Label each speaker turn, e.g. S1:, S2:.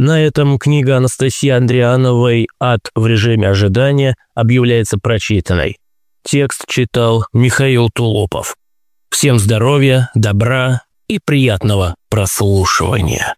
S1: На этом книга Анастасии Андриановой «Ад в режиме ожидания» объявляется прочитанной. Текст читал Михаил Тулопов. Всем здоровья, добра и приятного прослушивания.